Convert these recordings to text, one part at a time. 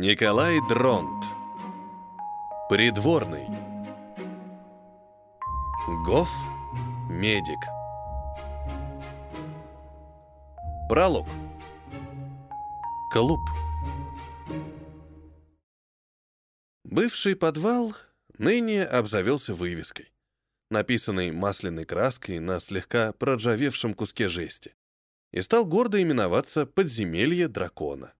Николай Дронт. Придворный. Гоф. Медик. Пролог. Клуб. Бывший подвал ныне обзавелся вывеской, написанной масляной краской на слегка проржавевшем куске жести, и стал гордо именоваться «Подземелье дракона».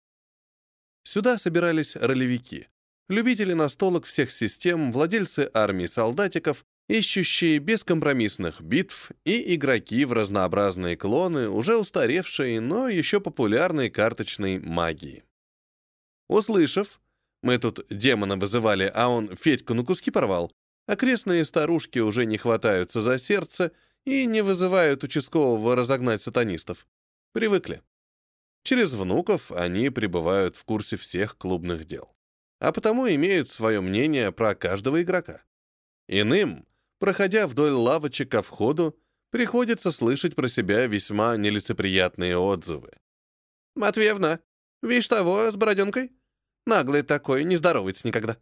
Сюда собирались ролевики, любители настолок всех систем, владельцы армии солдатиков, ищущие бескомпромиссных битв и игроки в разнообразные клоны, уже устаревшие, но еще популярной карточной магии. Услышав, мы тут демона вызывали, а он Федьку на куски порвал, окрестные старушки уже не хватаются за сердце и не вызывают участкового разогнать сатанистов. Привыкли. Через внуков они пребывают в курсе всех клубных дел, а потому имеют свое мнение про каждого игрока. Иным, проходя вдоль лавочек ко входу, приходится слышать про себя весьма нелицеприятные отзывы. «Матвеевна, видишь того с бороденкой? Наглый такой, не здоровается никогда.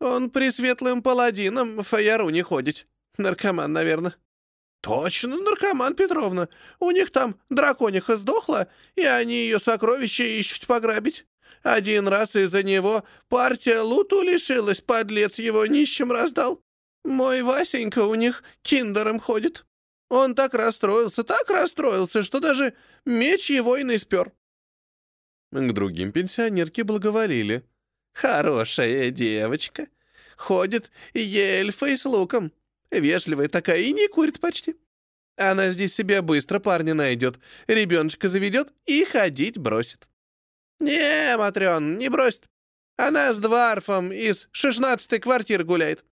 Он пресветлым паладином в фаяру не ходит. Наркоман, наверное. «Точно, наркоман Петровна. У них там дракониха сдохла, и они ее сокровища ищут пограбить. Один раз из-за него партия луту лишилась, подлец его нищим раздал. Мой Васенька у них киндером ходит. Он так расстроился, так расстроился, что даже меч его и спер». К другим пенсионерки благоволили. «Хорошая девочка. Ходит ельфой с луком. Вежливая такая и не курит почти. Она здесь себе быстро парня найдет, ребеночка заведет и ходить бросит. Не, Матрен, не бросит. Она с дворфом из шестнадцатой квартиры гуляет.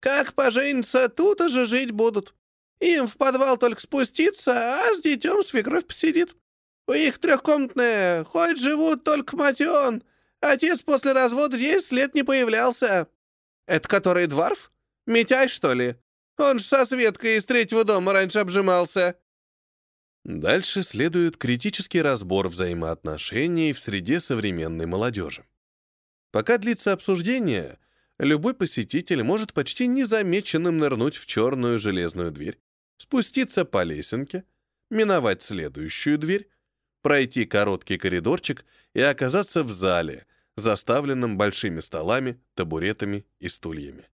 Как поженятся, тут уже жить будут. Им в подвал только спуститься, а с детем свекровь посидит. У их трехкомнатная, хоть живут только Матен. Отец после развода 10 лет не появлялся. Это который дворф? Митяй, что ли? Он ж со Светкой из третьего дома раньше обжимался». Дальше следует критический разбор взаимоотношений в среде современной молодежи. Пока длится обсуждение, любой посетитель может почти незамеченным нырнуть в черную железную дверь, спуститься по лесенке, миновать следующую дверь, пройти короткий коридорчик и оказаться в зале, заставленном большими столами, табуретами и стульями.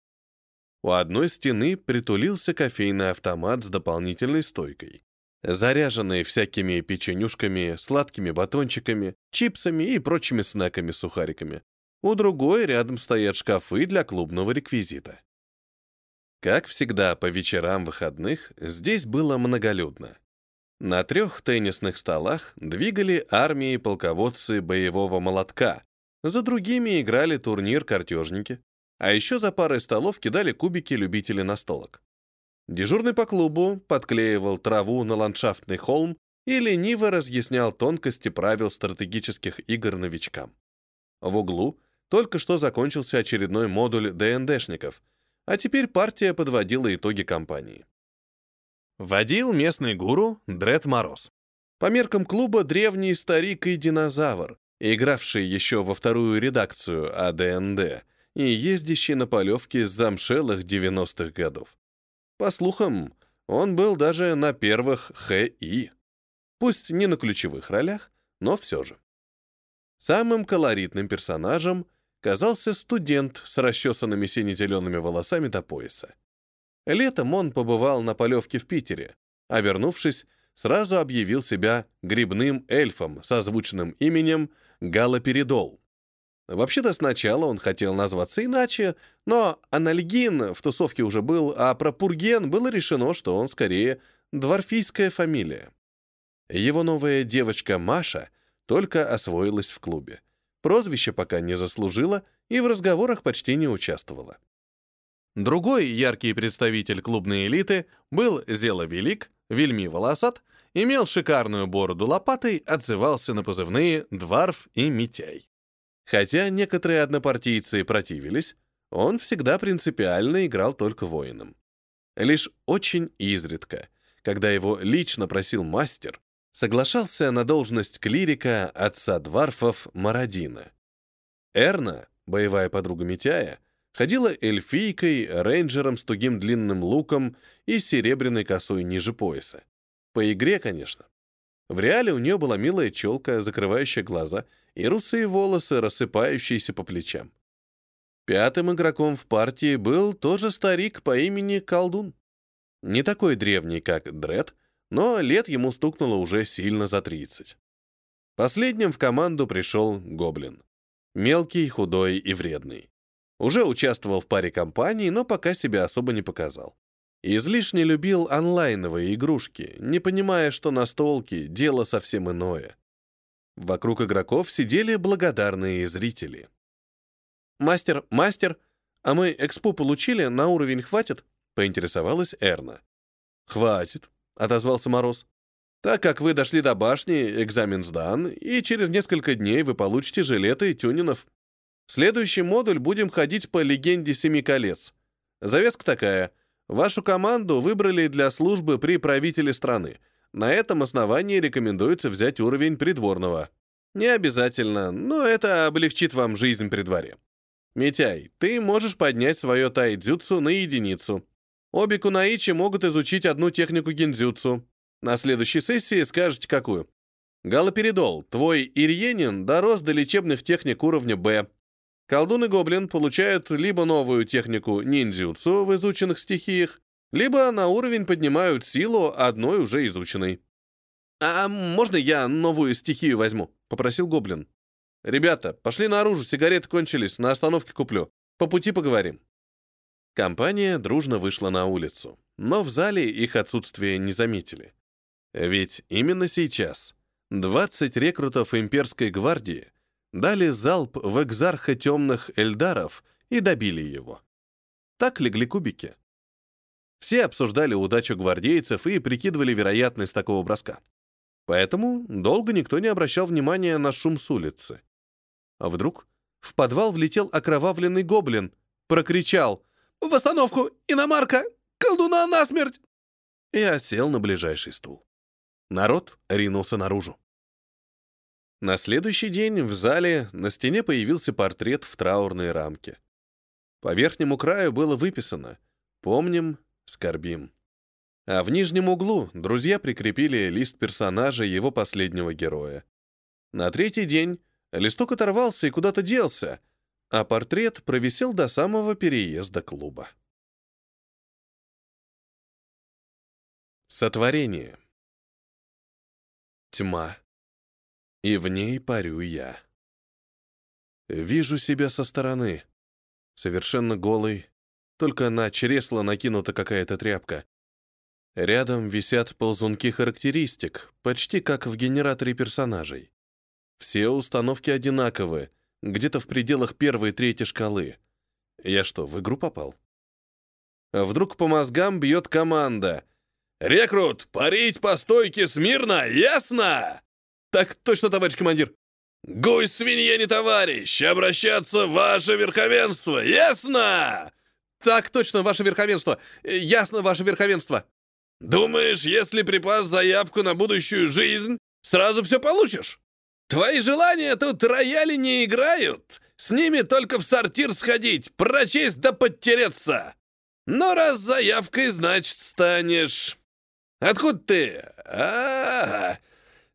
У одной стены притулился кофейный автомат с дополнительной стойкой, заряженный всякими печенюшками, сладкими батончиками, чипсами и прочими снеками-сухариками. У другой рядом стоят шкафы для клубного реквизита. Как всегда, по вечерам выходных здесь было многолюдно. На трех теннисных столах двигали армии полководцы боевого молотка, за другими играли турнир картежники, а еще за парой столов кидали кубики любители настолок. Дежурный по клубу подклеивал траву на ландшафтный холм и лениво разъяснял тонкости правил стратегических игр новичкам. В углу только что закончился очередной модуль ДНДшников, а теперь партия подводила итоги кампании. Водил местный гуру Дред Мороз. По меркам клуба древний старик и динозавр, игравший еще во вторую редакцию АДНД, и ездящий на полевки с замшелых 90-х годов. По слухам, он был даже на первых ХИ. Пусть не на ключевых ролях, но все же. Самым колоритным персонажем казался студент с расчесанными сине-зелеными волосами до пояса. Летом он побывал на полевке в Питере, а вернувшись, сразу объявил себя грибным эльфом со звучным именем Галоперидол. Вообще-то сначала он хотел назваться иначе, но анальгин в тусовке уже был, а про пурген было решено, что он скорее дворфийская фамилия. Его новая девочка Маша только освоилась в клубе. Прозвище пока не заслужила и в разговорах почти не участвовала. Другой яркий представитель клубной элиты был Зела Велик, вельми волосат, имел шикарную бороду лопатой, отзывался на позывные «Дварф» и «Митяй». Хотя некоторые однопартийцы противились, он всегда принципиально играл только воином. Лишь очень изредка, когда его лично просил мастер, соглашался на должность клирика отца Дварфов Марадина. Эрна, боевая подруга Митяя, ходила эльфийкой, рейнджером с тугим длинным луком и серебряной косой ниже пояса. По игре, конечно. В реале у нее была милая челка, закрывающая глаза, и русые волосы, рассыпающиеся по плечам. Пятым игроком в партии был тоже старик по имени Колдун. Не такой древний, как Дред, но лет ему стукнуло уже сильно за 30. Последним в команду пришел Гоблин. Мелкий, худой и вредный. Уже участвовал в паре компаний, но пока себя особо не показал. Излишне любил онлайновые игрушки, не понимая, что настолки — дело совсем иное. Вокруг игроков сидели благодарные зрители. «Мастер, мастер, а мы экспо получили, на уровень хватит?» — поинтересовалась Эрна. «Хватит», — отозвался Мороз. «Так как вы дошли до башни, экзамен сдан, и через несколько дней вы получите жилеты и тюнинов. Следующий модуль будем ходить по легенде Семи колец. Завеска такая. Вашу команду выбрали для службы при правителе страны. На этом основании рекомендуется взять уровень придворного. Не обязательно, но это облегчит вам жизнь при дворе. Митяй, ты можешь поднять свое тайдзюцу на единицу. Обе кунаичи могут изучить одну технику гиндзюцу. На следующей сессии скажете, какую. Галоперидол, твой Ирьенин дорос до лечебных техник уровня «Б». Колдун и гоблин получают либо новую технику ниндзюцу в изученных стихиях, либо на уровень поднимают силу одной уже изученной. «А можно я новую стихию возьму?» — попросил гоблин. «Ребята, пошли наружу, сигареты кончились, на остановке куплю. По пути поговорим». Компания дружно вышла на улицу, но в зале их отсутствие не заметили. Ведь именно сейчас 20 рекрутов имперской гвардии дали залп в экзарха темных эльдаров и добили его. Так легли кубики. Все обсуждали удачу гвардейцев и прикидывали вероятность такого броска. Поэтому долго никто не обращал внимания на шум с улицы. А вдруг в подвал влетел окровавленный гоблин, прокричал «В остановку! Иномарка! Колдуна насмерть!» и осел на ближайший стул. Народ ринулся наружу. На следующий день в зале на стене появился портрет в траурной рамке. По верхнему краю было выписано «Помним, скорбим». А в нижнем углу друзья прикрепили лист персонажа его последнего героя. На третий день Листок оторвался и куда-то делся, а портрет провисел до самого переезда клуба. Сотворение. Тьма. И в ней парю я. Вижу себя со стороны. Совершенно голый, только на чресло накинута какая-то тряпка. Рядом висят ползунки характеристик, почти как в генераторе персонажей. Все установки одинаковые, где-то в пределах первой трети шкалы. Я что, в игру попал? Вдруг по мозгам бьет команда. «Рекрут, парить по стойке смирно, ясно?» «Так точно, товарищ командир!» «Гусь свинья не товарищ! Обращаться ваше верховенство! Ясно?» «Так точно, ваше верховенство! Ясно, ваше верховенство!» «Думаешь, если припас заявку на будущую жизнь, сразу все получишь?» Твои желания тут рояли не играют. С ними только в сортир сходить, прочесть да подтереться. Но раз заявкой, значит, станешь. Откуда ты? А, -а, -а.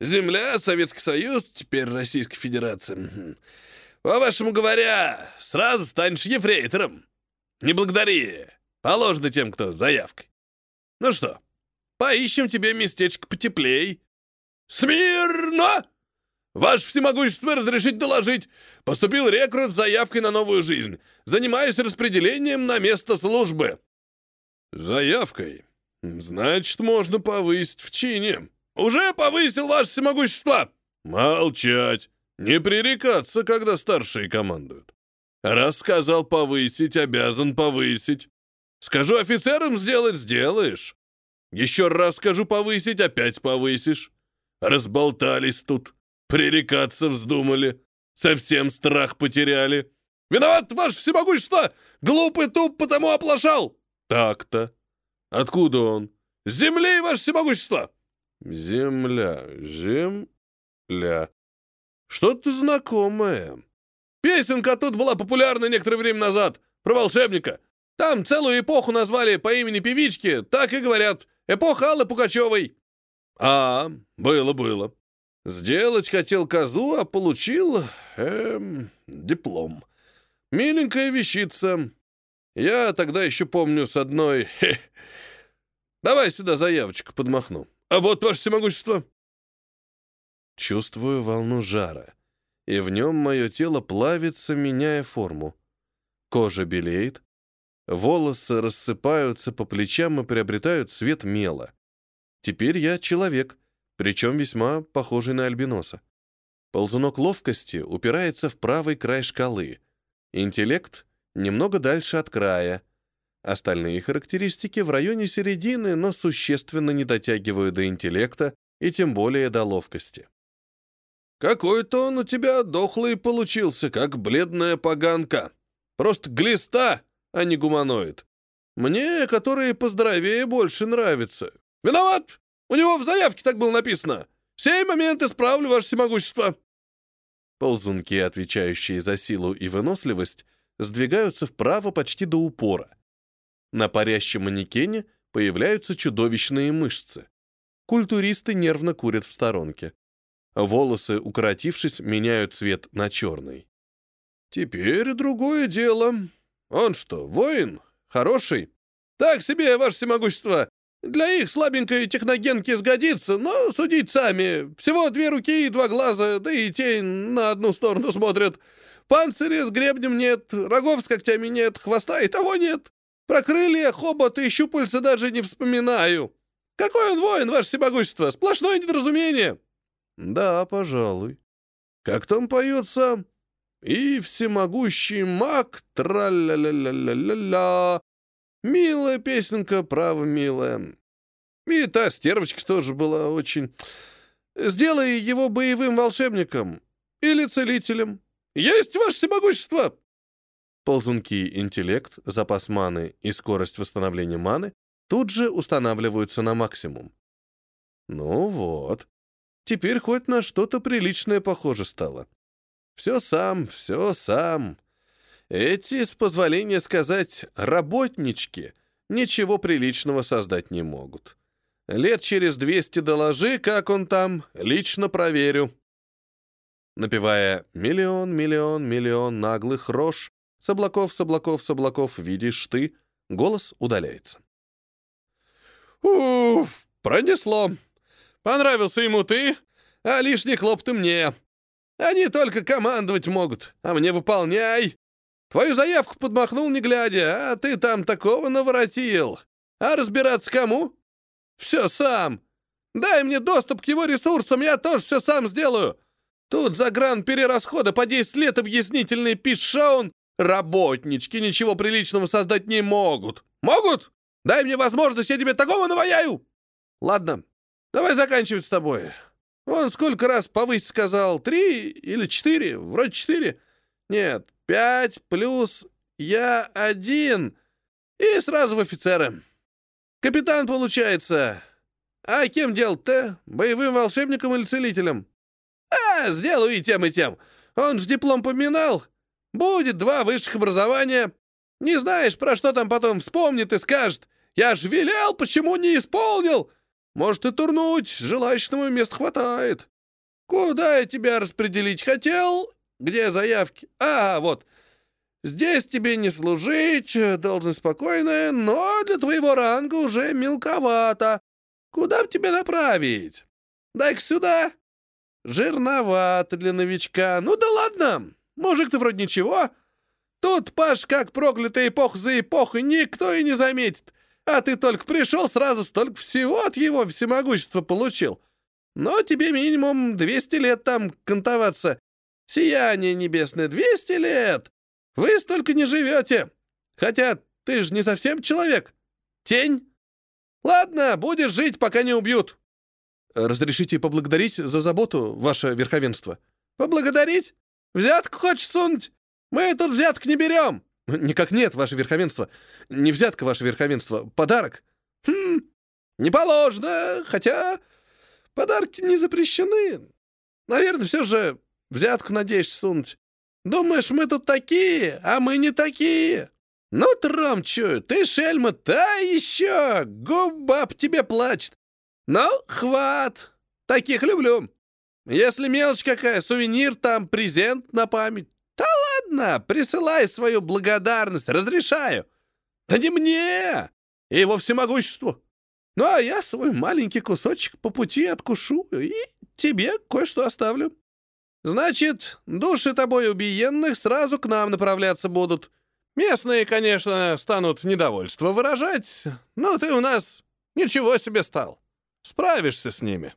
Земля, Советский Союз, теперь Российская Федерация. По-вашему говоря, сразу станешь ефрейтором. Не благодари. Положено тем, кто с заявкой. Ну что, поищем тебе местечко потеплей. Смирно! «Ваше всемогущество разрешить доложить. Поступил рекрут с заявкой на новую жизнь. Занимаюсь распределением на место службы». «Заявкой? Значит, можно повысить в чине». «Уже повысил ваше всемогущество!» «Молчать! Не пререкаться, когда старшие командуют. Раз сказал повысить, обязан повысить. Скажу офицерам сделать — сделаешь. Еще раз скажу повысить, опять повысишь. Разболтались тут. Пререкаться вздумали. Совсем страх потеряли. Виноват, ваше всемогущество! Глупый туп потому оплошал. Так-то. Откуда он? С земли, ваше всемогущество! Земля, земля. Что-то знакомое. Песенка тут была популярна некоторое время назад, про волшебника. Там целую эпоху назвали по имени певички, так и говорят. Эпоха Аллы Пугачевой. А, было-было. Сделать хотел козу, а получил... Эм, диплом. Миленькая вещица. Я тогда еще помню с одной... Хе, давай сюда заявочку подмахну. А вот ваше всемогущество. Чувствую волну жара, и в нем мое тело плавится, меняя форму. Кожа белеет, волосы рассыпаются по плечам и приобретают цвет мела. Теперь я человек, причем весьма похожий на альбиноса. Ползунок ловкости упирается в правый край шкалы. Интеллект немного дальше от края. Остальные характеристики в районе середины, но существенно не дотягивают до интеллекта и тем более до ловкости. «Какой-то он у тебя дохлый получился, как бледная поганка. Просто глиста, а не гуманоид. Мне, которые поздоровее, больше нравятся. Виноват! У него в заявке так было написано. Сей момент исправлю ваше всемогущество». Ползунки, отвечающие за силу и выносливость, сдвигаются вправо почти до упора. На парящем манекене появляются чудовищные мышцы. Культуристы нервно курят в сторонке. Волосы, укоротившись, меняют цвет на черный. «Теперь другое дело. Он что, воин? Хороший? Так себе, ваше всемогущество. Для их слабенькой техногенки сгодится, но судить сами. Всего две руки и два глаза, да и те на одну сторону смотрят. Панциря с гребнем нет, рогов с когтями нет, хвоста и того нет. Про крылья, хобот и щупальца даже не вспоминаю. Какой он воин, ваше всемогущество? Сплошное недоразумение. Да, пожалуй. Как там поется? И всемогущий маг, тра-ля-ля-ля-ля-ля-ля. Милая песенка, право, милая. И та стервочка тоже была очень... Сделай его боевым волшебником или целителем. Есть ваше всемогущество!» Ползунки интеллект, запас маны и скорость восстановления маны тут же устанавливаются на максимум. Ну вот. Теперь хоть на что-то приличное похоже стало. Все сам, все сам. Эти, с позволения сказать, работнички ничего приличного создать не могут. Лет через двести доложи, как он там, лично проверю напевая «Миллион, миллион, миллион наглых рож, с облаков, с облаков, с облаков видишь ты», голос удаляется. «Уф, пронесло. Понравился ему ты, а лишний хлоп мне. Они только командовать могут, а мне выполняй. Твою заявку подмахнул не глядя, а ты там такого наворотил. А разбираться кому? Все сам. Дай мне доступ к его ресурсам, я тоже все сам сделаю. Тут за гран перерасхода по 10 лет объяснительный пишаун. Работнички ничего приличного создать не могут. Могут? Дай мне возможность, я тебе такого наваяю. Ладно, давай заканчивать с тобой. Он сколько раз повысь сказал? Три или четыре? Вроде четыре. Нет, пять плюс я один. И сразу в офицеры. Капитан получается. А кем делать-то? Боевым волшебником или целителем? «А, сделаю и тем, и тем. Он ж диплом поминал. Будет два высших образования. Не знаешь, про что там потом вспомнит и скажет. Я ж велел, почему не исполнил? Может и турнуть, желающему мест хватает. Куда я тебя распределить хотел? Где заявки? А, вот. Здесь тебе не служить, должность спокойная, но для твоего ранга уже мелковато. Куда б тебя направить? Дай-ка сюда. «Жирновато для новичка. Ну да ладно, мужик ты вроде ничего. Тут, Паш, как проклятая эпоха за эпохой, никто и не заметит. А ты только пришел, сразу столько всего от его всемогущества получил. Но тебе минимум 200 лет там кантоваться. Сияние небесное, 200 лет. Вы столько не живете. Хотя ты же не совсем человек. Тень. Ладно, будешь жить, пока не убьют. Разрешите поблагодарить за заботу, ваше верховенство?» «Поблагодарить? Взятку хочешь сунуть? Мы тут взяток не берем!» «Никак нет, ваше верховенство. Не взятка, ваше верховенство. Подарок». «Хм, не положено, хотя подарки не запрещены. Наверное, все же взятку надеешься сунуть. Думаешь, мы тут такие, а мы не такие? Ну, Тром, чую, ты шельма та еще, губа об тебе плачет. Ну, хват, таких люблю. Если мелочь какая, сувенир там, презент на память, ладно, присылай свою благодарность, разрешаю. Да не мне, его всемогуществу. Ну, а я свой маленький кусочек по пути откушу и тебе кое-что оставлю. Значит, души тобой убиенных сразу к нам направляться будут. Местные, конечно, станут недовольство выражать, но ты у нас ничего себе стал. Справишься с ними.